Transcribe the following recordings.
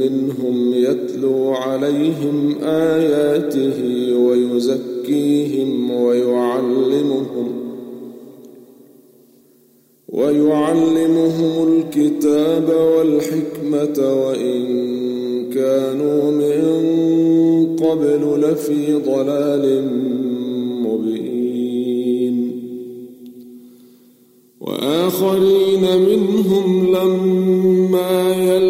منهم يتلو عليهم آياته ويزكيهم ويعلمهم ويعلمهم الكتاب والحكمة وإن كانوا من قبل لفي ضلال مبين وآخرين منهم لما يلحقوا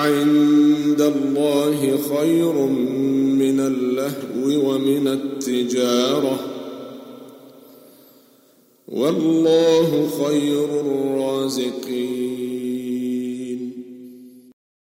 عند الله خير من اللهو ومن التجارة. والله خير الرازقين.